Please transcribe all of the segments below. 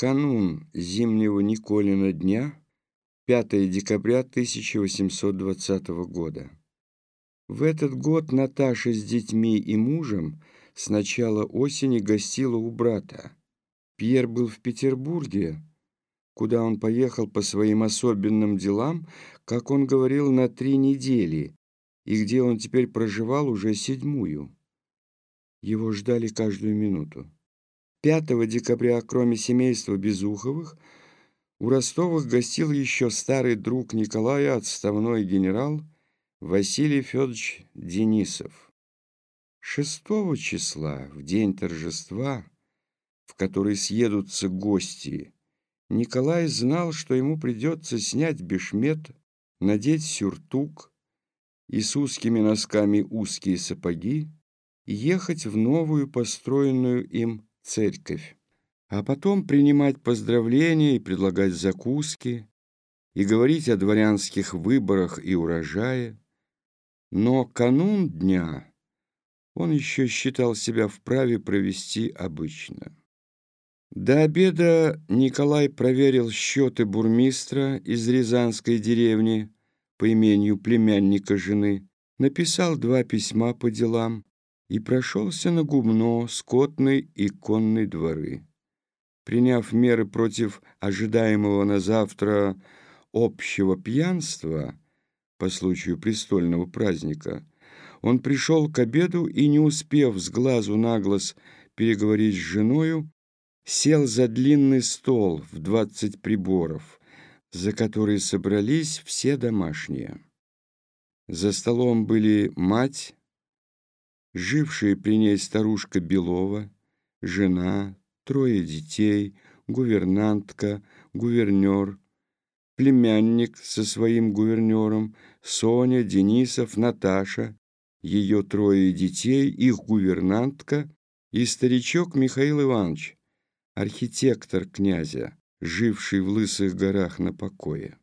Канун зимнего Николина дня, 5 декабря 1820 года. В этот год Наташа с детьми и мужем с начала осени гостила у брата. Пьер был в Петербурге, куда он поехал по своим особенным делам, как он говорил, на три недели, и где он теперь проживал уже седьмую. Его ждали каждую минуту. 5 декабря, кроме семейства Безуховых, у Ростовых гостил еще старый друг Николая, отставной генерал Василий Федорович Денисов. 6 числа, в день торжества, в который съедутся гости, Николай знал, что ему придется снять бешмет, надеть сюртук и с узкими носками узкие сапоги и ехать в новую построенную им церковь, а потом принимать поздравления и предлагать закуски, и говорить о дворянских выборах и урожае. Но канун дня он еще считал себя вправе провести обычно. До обеда Николай проверил счеты бурмистра из Рязанской деревни по имению племянника жены, написал два письма по делам и прошелся на гумно, скотный и конный дворы. Приняв меры против ожидаемого на завтра общего пьянства по случаю престольного праздника, он пришел к обеду и, не успев с глазу на глаз переговорить с женою, сел за длинный стол в двадцать приборов, за который собрались все домашние. За столом были мать, жившая при ней старушка Белова, жена, трое детей, гувернантка, гувернер, племянник со своим гувернером, Соня, Денисов, Наташа, ее трое детей, их гувернантка и старичок Михаил Иванович, архитектор князя, живший в Лысых горах на покое.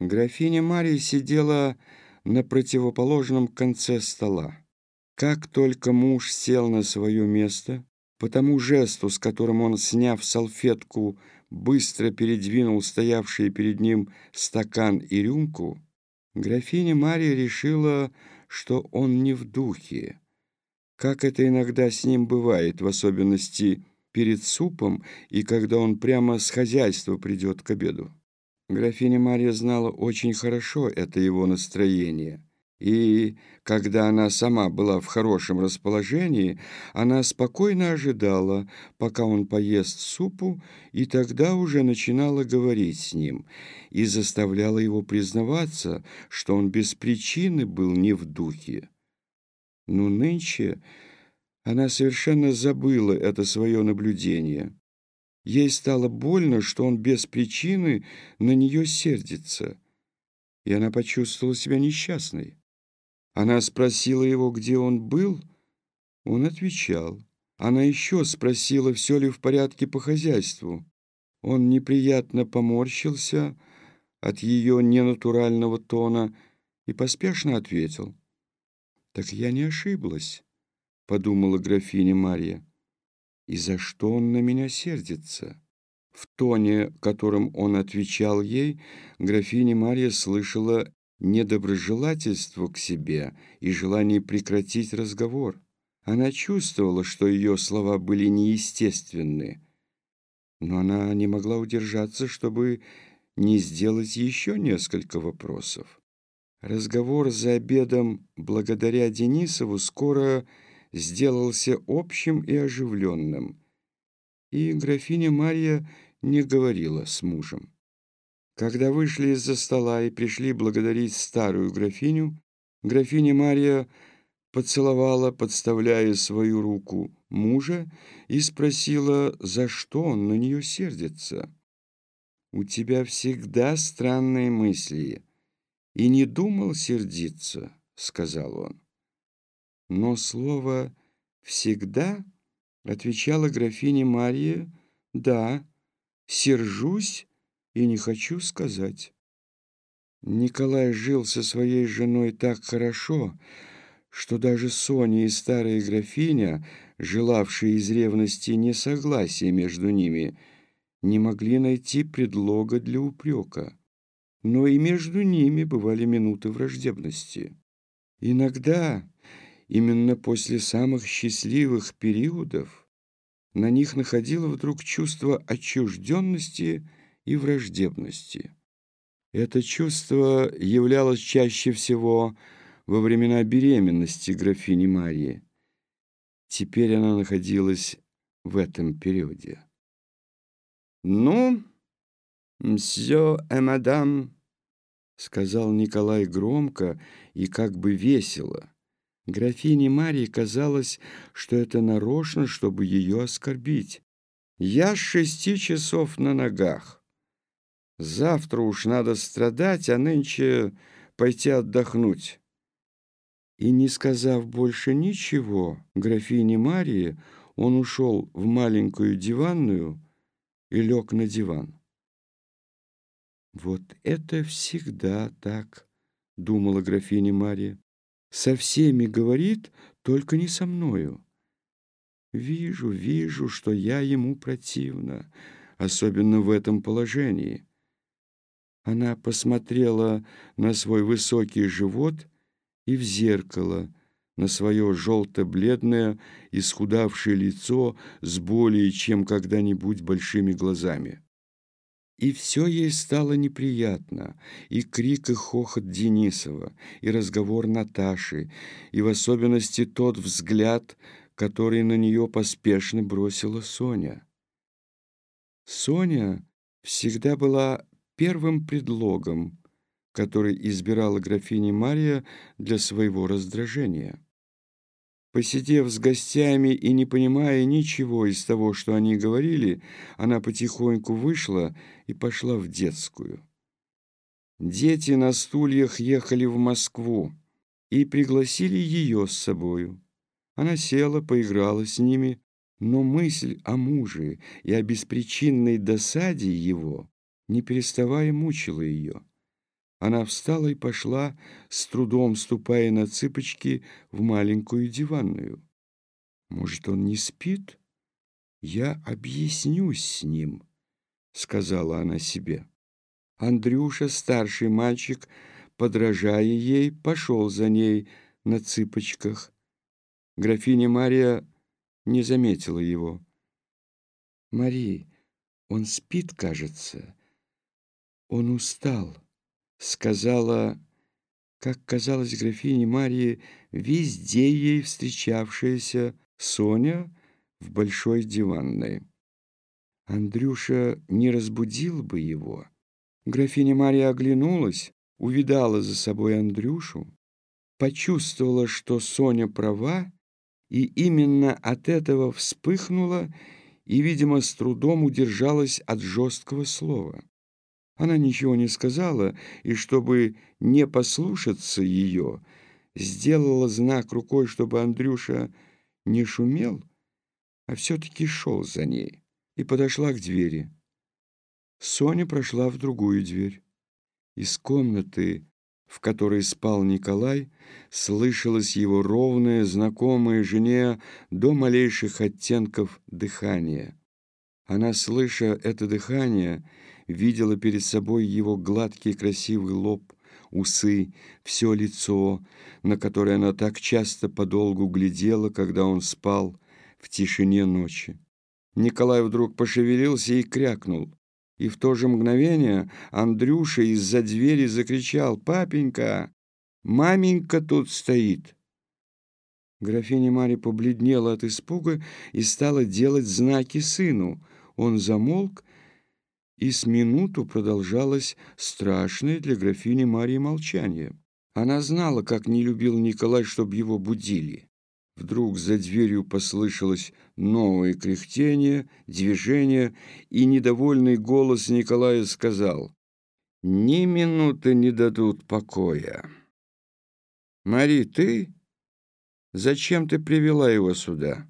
Графиня Мария сидела на противоположном конце стола. Как только муж сел на свое место, по тому жесту, с которым он, сняв салфетку, быстро передвинул стоявшие перед ним стакан и рюмку, графиня Мария решила, что он не в духе. Как это иногда с ним бывает, в особенности перед супом и когда он прямо с хозяйства придет к обеду. Графиня Мария знала очень хорошо это его настроение. И когда она сама была в хорошем расположении, она спокойно ожидала, пока он поест супу, и тогда уже начинала говорить с ним и заставляла его признаваться, что он без причины был не в духе. Но нынче она совершенно забыла это свое наблюдение. Ей стало больно, что он без причины на нее сердится, и она почувствовала себя несчастной. Она спросила его, где он был. Он отвечал. Она еще спросила, все ли в порядке по хозяйству. Он неприятно поморщился от ее ненатурального тона и поспешно ответил. «Так я не ошиблась», — подумала графиня Мария. «И за что он на меня сердится?» В тоне, которым он отвечал ей, графиня Мария слышала недоброжелательство к себе и желание прекратить разговор. Она чувствовала, что ее слова были неестественны, но она не могла удержаться, чтобы не сделать еще несколько вопросов. Разговор за обедом благодаря Денисову скоро сделался общим и оживленным, и графиня Марья не говорила с мужем. Когда вышли из-за стола и пришли благодарить старую графиню, графиня Мария поцеловала, подставляя свою руку мужа, и спросила, за что он на нее сердится. «У тебя всегда странные мысли, и не думал сердиться», — сказал он. Но слово «всегда» отвечала графиня Мария, «да, сержусь и не хочу сказать. Николай жил со своей женой так хорошо, что даже Соня и старая графиня, желавшие из ревности несогласия между ними, не могли найти предлога для упрека. Но и между ними бывали минуты враждебности. Иногда, именно после самых счастливых периодов, на них находило вдруг чувство отчужденности и враждебности. Это чувство являлось чаще всего во времена беременности графини Марии. Теперь она находилась в этом периоде. «Ну, мсье и мадам», — сказал Николай громко и как бы весело. Графине Марии казалось, что это нарочно, чтобы ее оскорбить. «Я с шести часов на ногах. Завтра уж надо страдать, а нынче пойти отдохнуть». И не сказав больше ничего графине Марии, он ушел в маленькую диванную и лег на диван. «Вот это всегда так», — думала графиня Мария. «Со всеми говорит, только не со мною. Вижу, вижу, что я ему противна, особенно в этом положении». Она посмотрела на свой высокий живот и в зеркало, на свое желто-бледное, исхудавшее лицо с более чем когда-нибудь большими глазами. И все ей стало неприятно, и крик и хохот Денисова, и разговор Наташи, и в особенности тот взгляд, который на нее поспешно бросила Соня. Соня всегда была первым предлогом, который избирала графиня Мария для своего раздражения. Посидев с гостями и не понимая ничего из того, что они говорили, она потихоньку вышла и пошла в детскую. Дети на стульях ехали в Москву и пригласили ее с собою. Она села, поиграла с ними, но мысль о муже и о беспричинной досаде его не переставая мучила ее. Она встала и пошла, с трудом ступая на цыпочки, в маленькую диванную. «Может, он не спит? Я объяснюсь с ним», — сказала она себе. Андрюша, старший мальчик, подражая ей, пошел за ней на цыпочках. Графиня Мария не заметила его. «Мари, он спит, кажется. Он устал» сказала, как казалось графине Марии, везде ей встречавшаяся Соня в большой диванной. Андрюша не разбудил бы его. Графиня Мария оглянулась, увидала за собой Андрюшу, почувствовала, что Соня права, и именно от этого вспыхнула и, видимо, с трудом удержалась от жесткого слова. Она ничего не сказала, и, чтобы не послушаться ее, сделала знак рукой, чтобы Андрюша не шумел, а все-таки шел за ней, и подошла к двери. Соня прошла в другую дверь. Из комнаты, в которой спал Николай, слышалось его ровное, знакомое жене до малейших оттенков дыхания. Она, слыша это дыхание, видела перед собой его гладкий красивый лоб, усы, все лицо, на которое она так часто подолгу глядела, когда он спал в тишине ночи. Николай вдруг пошевелился и крякнул. И в то же мгновение Андрюша из-за двери закричал «Папенька! Маменька тут стоит!» Графиня Марья побледнела от испуга и стала делать знаки сыну. Он замолк и с минуту продолжалось страшное для графини Марии молчание. Она знала, как не любил Николай, чтобы его будили. Вдруг за дверью послышалось новое кряхтение, движение, и недовольный голос Николая сказал «Ни минуты не дадут покоя». «Мари, ты? Зачем ты привела его сюда?»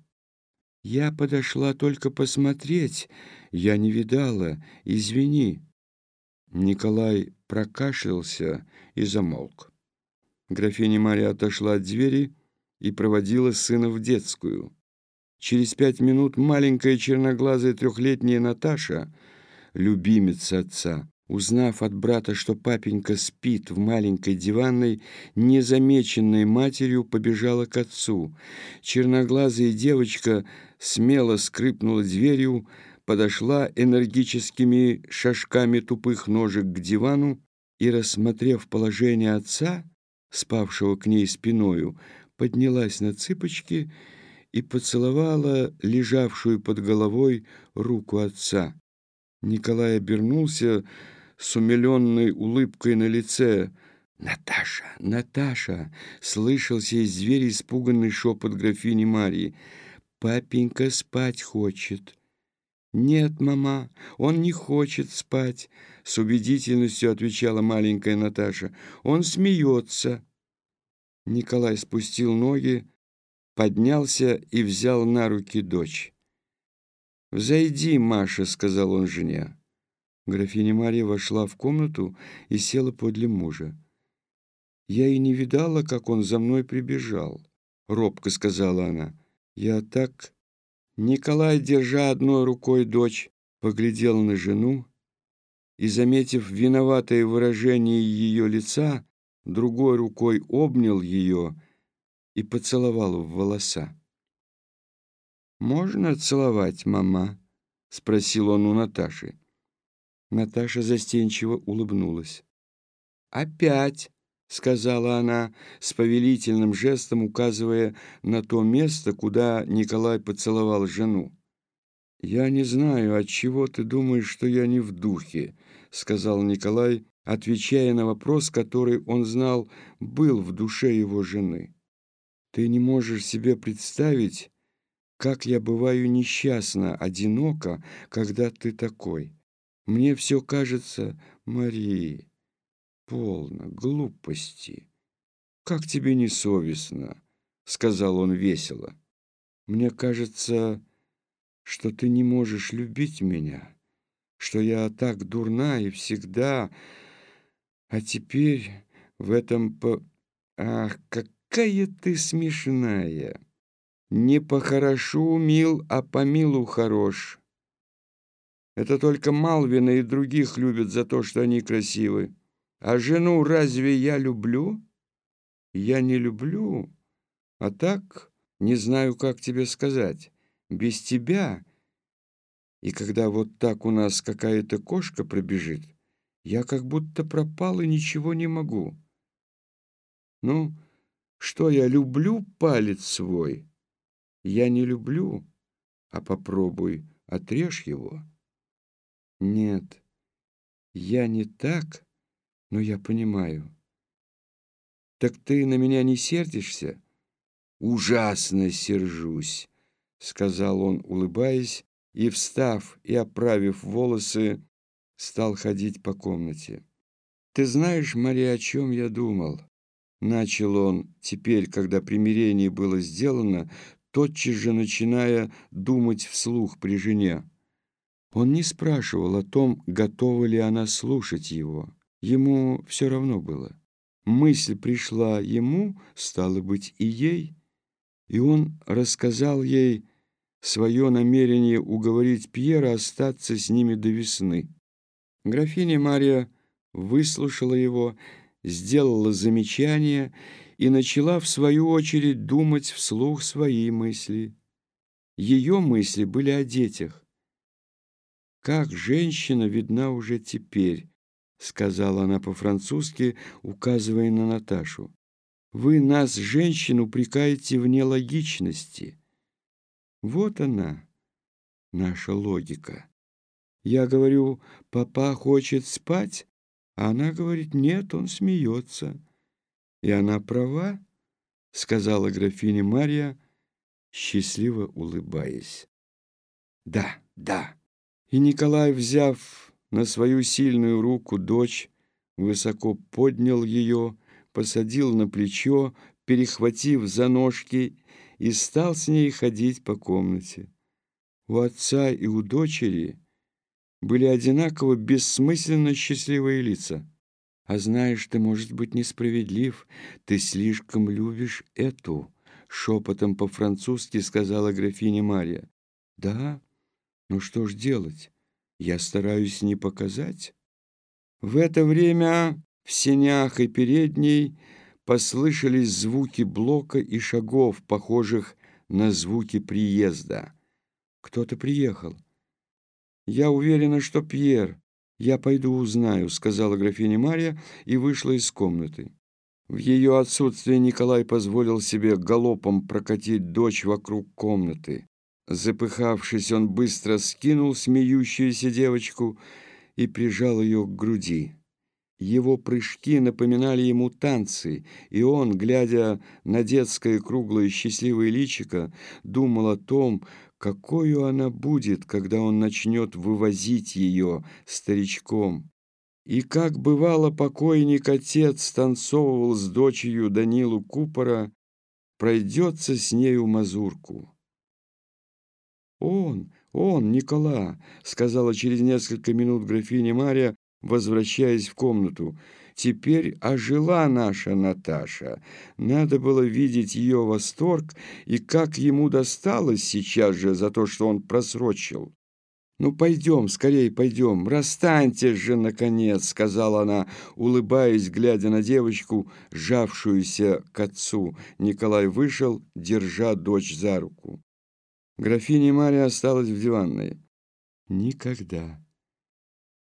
«Я подошла только посмотреть. Я не видала. Извини». Николай прокашлялся и замолк. Графиня Мария отошла от двери и проводила сына в детскую. Через пять минут маленькая черноглазая трехлетняя Наташа, любимица отца, узнав от брата, что папенька спит в маленькой диванной, незамеченной матерью, побежала к отцу. Черноглазая девочка смело скрипнула дверью, подошла энергическими шажками тупых ножек к дивану и, рассмотрев положение отца, спавшего к ней спиною, поднялась на цыпочки и поцеловала лежавшую под головой руку отца. Николай обернулся с умиленной улыбкой на лице. «Наташа! Наташа!» — слышался из двери испуганный шепот графини Марии. «Папенька спать хочет». «Нет, мама, он не хочет спать», — с убедительностью отвечала маленькая Наташа. «Он смеется». Николай спустил ноги, поднялся и взял на руки дочь. «Взойди, Маша», — сказал он жене. Графиня Мария вошла в комнату и села подле мужа. «Я и не видала, как он за мной прибежал», — робко сказала она. «Я так...» Николай, держа одной рукой дочь, поглядел на жену и, заметив виноватое выражение ее лица, другой рукой обнял ее и поцеловал в волоса. «Можно целовать, мама?» — спросил он у Наташи. Наташа застенчиво улыбнулась. «Опять!» — сказала она, с повелительным жестом указывая на то место, куда Николай поцеловал жену. «Я не знаю, от чего ты думаешь, что я не в духе», — сказал Николай, отвечая на вопрос, который он знал, был в душе его жены. «Ты не можешь себе представить, как я бываю несчастна, одинока, когда ты такой. Мне все кажется, Марии, полно, глупости. Как тебе не совестно, сказал он весело. Мне кажется, что ты не можешь любить меня, что я так дурна и всегда... А теперь в этом по... Ах, какая ты смешная! Не по-хорошу мил, а по милу хорош. Это только Малвина и других любят за то, что они красивы. А жену разве я люблю? Я не люблю. А так, не знаю, как тебе сказать. Без тебя. И когда вот так у нас какая-то кошка пробежит, я как будто пропал и ничего не могу. Ну, что я люблю палец свой? Я не люблю, а попробуй, отрежь его. Нет, я не так, но я понимаю. Так ты на меня не сердишься? Ужасно сержусь, сказал он, улыбаясь, и, встав и оправив волосы, стал ходить по комнате. «Ты знаешь, Мария, о чем я думал?» Начал он теперь, когда примирение было сделано, тотчас же начиная думать вслух при жене. Он не спрашивал о том, готова ли она слушать его. Ему все равно было. Мысль пришла ему, стало быть, и ей, и он рассказал ей свое намерение уговорить Пьера остаться с ними до весны. Графиня Мария выслушала его, сделала замечание и начала, в свою очередь, думать вслух свои мысли. Ее мысли были о детях. «Как женщина видна уже теперь», — сказала она по-французски, указывая на Наташу. «Вы нас, женщин, упрекаете в нелогичности. Вот она, наша логика. Я говорю, папа хочет спать, а она говорит, нет, он смеется. И она права, сказала графиня Мария, счастливо улыбаясь. Да, да. И Николай, взяв на свою сильную руку дочь, высоко поднял ее, посадил на плечо, перехватив за ножки, и стал с ней ходить по комнате. У отца и у дочери были одинаково бессмысленно счастливые лица. А знаешь, ты, может быть, несправедлив. Ты слишком любишь эту, шепотом по-французски сказала графиня Мария. «Да? Ну что ж делать? Я стараюсь не показать». В это время в сенях и передней послышались звуки блока и шагов, похожих на звуки приезда. Кто-то приехал. «Я уверена, что Пьер. Я пойду узнаю», — сказала графиня Мария и вышла из комнаты. В ее отсутствие Николай позволил себе галопом прокатить дочь вокруг комнаты. Запыхавшись, он быстро скинул смеющуюся девочку и прижал ее к груди. Его прыжки напоминали ему танцы, и он, глядя на детское круглое счастливое личико, думал о том, какой она будет, когда он начнет вывозить ее старичком. И как бывало покойник-отец танцовывал с дочерью Данилу Купора, пройдется с нею мазурку. «Он, он, Никола!» — сказала через несколько минут графиня Мария, возвращаясь в комнату. Теперь ожила наша Наташа. Надо было видеть ее восторг и как ему досталось сейчас же за то, что он просрочил. «Ну, пойдем, скорее пойдем, расстаньтесь же, наконец», — сказала она, улыбаясь, глядя на девочку, сжавшуюся к отцу. Николай вышел, держа дочь за руку. Графиня Мария осталась в диванной. «Никогда,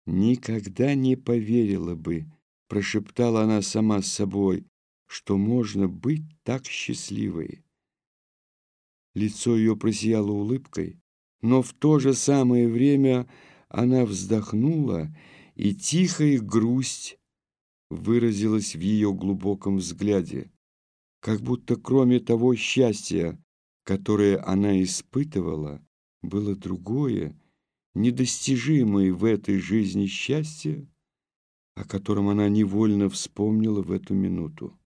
никогда не поверила бы», — прошептала она сама с собой, «что можно быть так счастливой». Лицо ее просияло улыбкой, но в то же самое время она вздохнула, и тихая грусть выразилась в ее глубоком взгляде, как будто кроме того счастья, которое она испытывала, было другое, недостижимое в этой жизни счастье, о котором она невольно вспомнила в эту минуту.